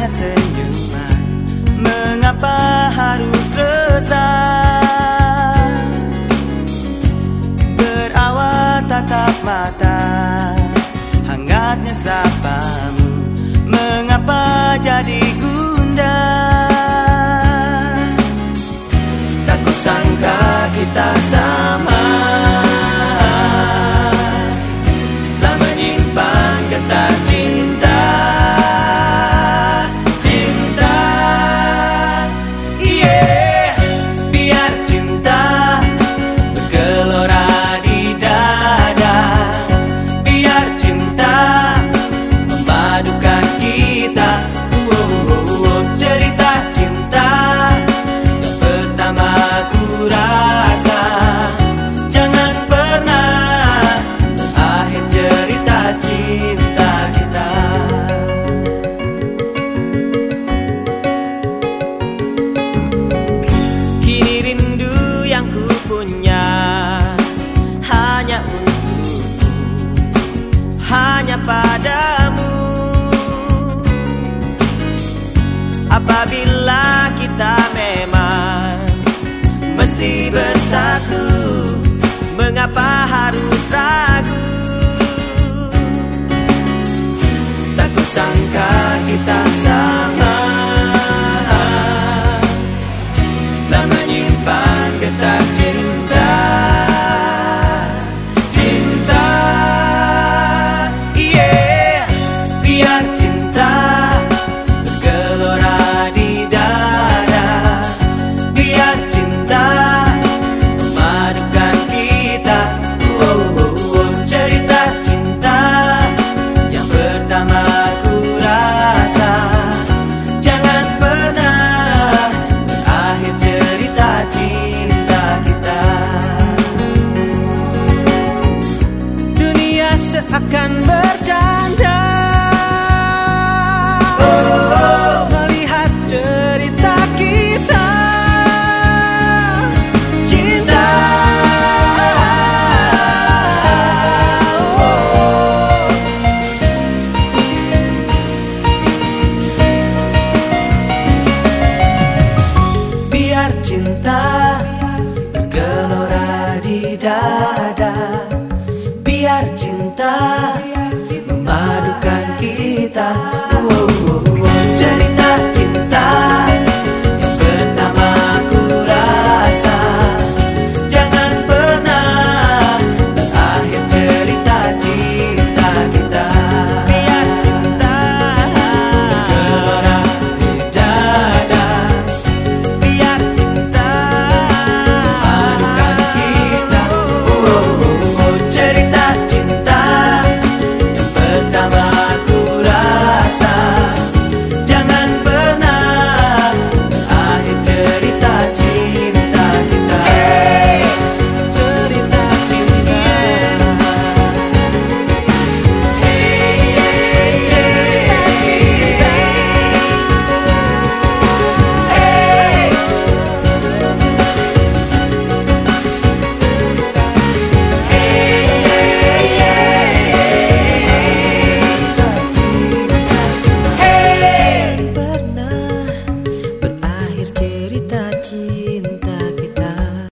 hanya senyuman. Mengapa harus resah? Berawat tatap mata Hangatnya sapa procurar. Kenapa harus ragu? Tak kusangka kita